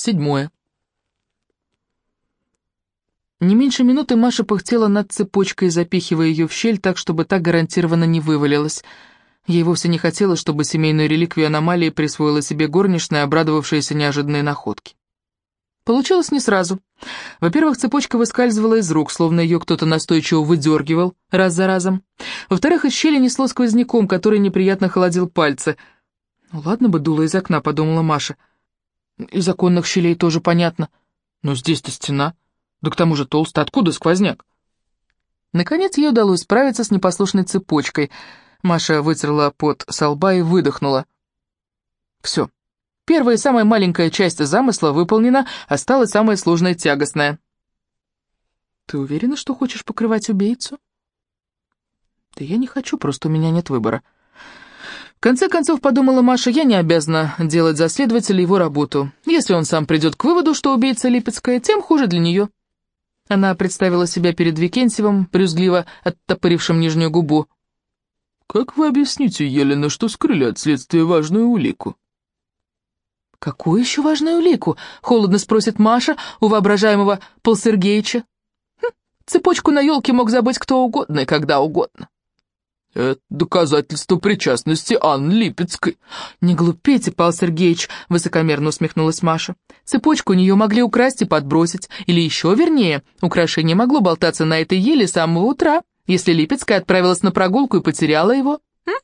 Седьмое. Не меньше минуты Маша пыхтела над цепочкой, запихивая ее в щель так, чтобы та гарантированно не вывалилась. Ей вовсе не хотелось, чтобы семейную реликвию аномалии присвоила себе горничная, обрадовавшаяся неожиданной находке. Получилось не сразу. Во-первых, цепочка выскальзывала из рук, словно ее кто-то настойчиво выдергивал раз за разом. Во-вторых, из щели несло сквозняком, который неприятно холодил пальцы. «Ну ладно бы дуло из окна», — подумала Маша. «Из оконных щелей тоже понятно. Но здесь-то стена». Да к тому же толстый, откуда сквозняк? Наконец ей удалось справиться с непослушной цепочкой. Маша вытерла пот со лба и выдохнула. Все. Первая и самая маленькая часть замысла выполнена, осталась самая сложная и тягостная. «Ты уверена, что хочешь покрывать убийцу?» «Да я не хочу, просто у меня нет выбора». В конце концов, подумала Маша, я не обязана делать за следователя его работу. Если он сам придет к выводу, что убийца Липецкая, тем хуже для нее. Она представила себя перед Викентьевым, брюзгливо оттопырившим нижнюю губу. «Как вы объясните, Елена, что скрыли от следствия важную улику?» «Какую еще важную улику?» — холодно спросит Маша у воображаемого Пол Сергеевича. Хм, цепочку на елке мог забыть кто угодно и когда угодно. «Это доказательство причастности Анны Липецкой». «Не глупейте, Павел Сергеевич», — высокомерно усмехнулась Маша. «Цепочку у нее могли украсть и подбросить. Или еще вернее, украшение могло болтаться на этой еле с самого утра, если Липецкая отправилась на прогулку и потеряла его. М?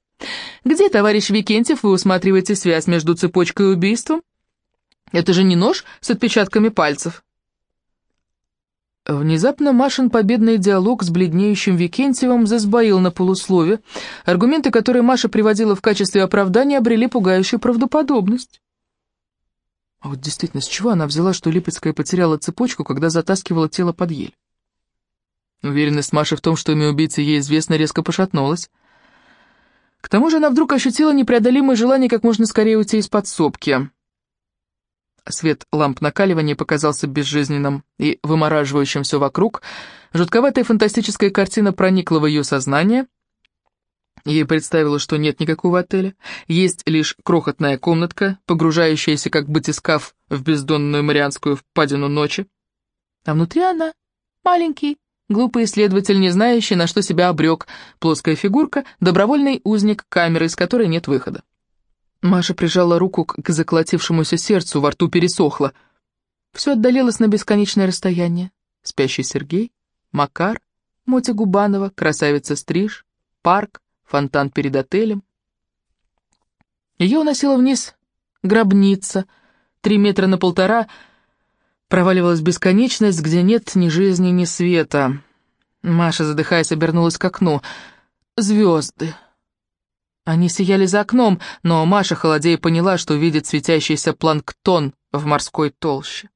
Где, товарищ Викентьев, вы усматриваете связь между цепочкой и убийством? Это же не нож с отпечатками пальцев». Внезапно Машин победный диалог с бледнеющим Викентьевым засбоил на полуслове. Аргументы, которые Маша приводила в качестве оправдания, обрели пугающую правдоподобность. А вот действительно, с чего она взяла, что Липецкая потеряла цепочку, когда затаскивала тело под ель? Уверенность Маши в том, что имя убийцы ей известно, резко пошатнулась. К тому же она вдруг ощутила непреодолимое желание как можно скорее уйти из подсобки. Свет ламп накаливания показался безжизненным и вымораживающим все вокруг. Жутковатая фантастическая картина проникла в ее сознание. Ей представилось, что нет никакого отеля. Есть лишь крохотная комнатка, погружающаяся как батискаф в бездонную марианскую впадину ночи. А внутри она, маленький, глупый исследователь, не знающий, на что себя обрек, плоская фигурка, добровольный узник камеры, из которой нет выхода. Маша прижала руку к заколотившемуся сердцу, во рту пересохло. Все отдалилось на бесконечное расстояние. Спящий Сергей, Макар, Мотя Губанова, красавица Стриж, парк, фонтан перед отелем. Ее уносила вниз гробница, три метра на полтора, проваливалась бесконечность, где нет ни жизни, ни света. Маша, задыхаясь, обернулась к окну. Звезды. Они сияли за окном, но Маша, холодея, поняла, что видит светящийся планктон в морской толще.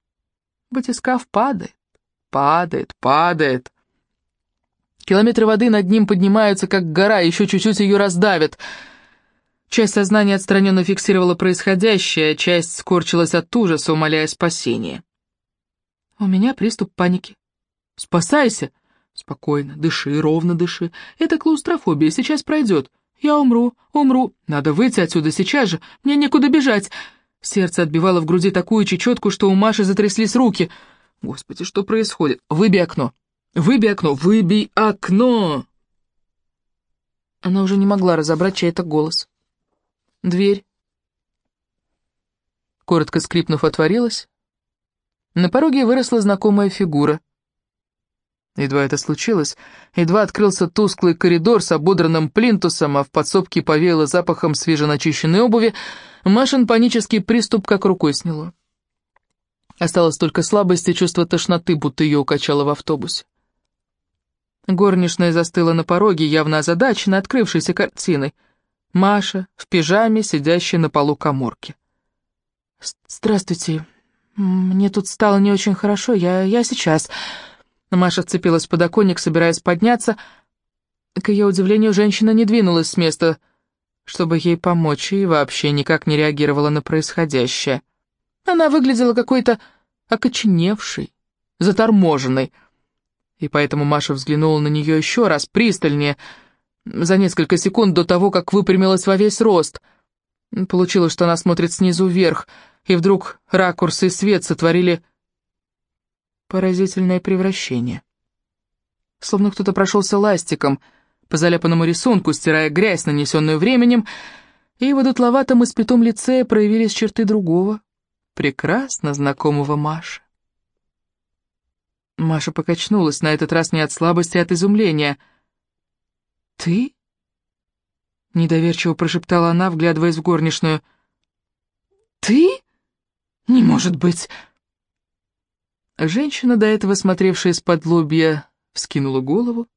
Батискаф падает, падает, падает. Километры воды над ним поднимаются, как гора, еще чуть-чуть ее раздавит. Часть сознания отстраненно фиксировала происходящее, часть скорчилась от ужаса, умоляя спасения. «У меня приступ паники». «Спасайся!» «Спокойно, дыши, ровно дыши. Это клаустрофобия, сейчас пройдет». «Я умру, умру. Надо выйти отсюда сейчас же. Мне некуда бежать». Сердце отбивало в груди такую чечетку, что у Маши затряслись руки. «Господи, что происходит? Выбей окно! Выбей окно! Выбей окно!» Она уже не могла разобрать чей-то голос. Дверь, коротко скрипнув, отворилась. На пороге выросла знакомая фигура. Едва это случилось, едва открылся тусклый коридор с ободранным плинтусом, а в подсобке повеяло запахом свеженачищенной обуви, Машин панический приступ как рукой сняло. Осталось только слабость и чувство тошноты, будто ее укачало в автобусе. Горничная застыла на пороге, явно озадачена открывшейся картиной. Маша в пижаме, сидящая на полу коморки. «Здравствуйте. Мне тут стало не очень хорошо. Я, я сейчас...» Маша вцепилась в подоконник, собираясь подняться. К ее удивлению, женщина не двинулась с места, чтобы ей помочь, и вообще никак не реагировала на происходящее. Она выглядела какой-то окоченевшей, заторможенной. И поэтому Маша взглянула на нее еще раз, пристальнее, за несколько секунд до того, как выпрямилась во весь рост. Получилось, что она смотрит снизу вверх, и вдруг ракурсы и свет сотворили поразительное превращение. Словно кто-то прошелся ластиком по заляпанному рисунку, стирая грязь, нанесенную временем, и в одутловатом испятом лице проявились черты другого, прекрасно знакомого Маши. Маша покачнулась, на этот раз не от слабости, а от изумления. «Ты?» — недоверчиво прошептала она, вглядываясь в горничную. «Ты? Не может быть!» Женщина, до этого смотревшая из-под лобья, вскинула голову.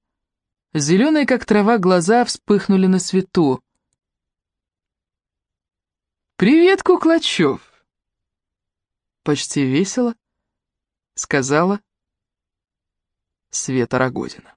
Зеленые, как трава, глаза вспыхнули на свету. «Привет, Куклачев!» Почти весело сказала Света Рогозина.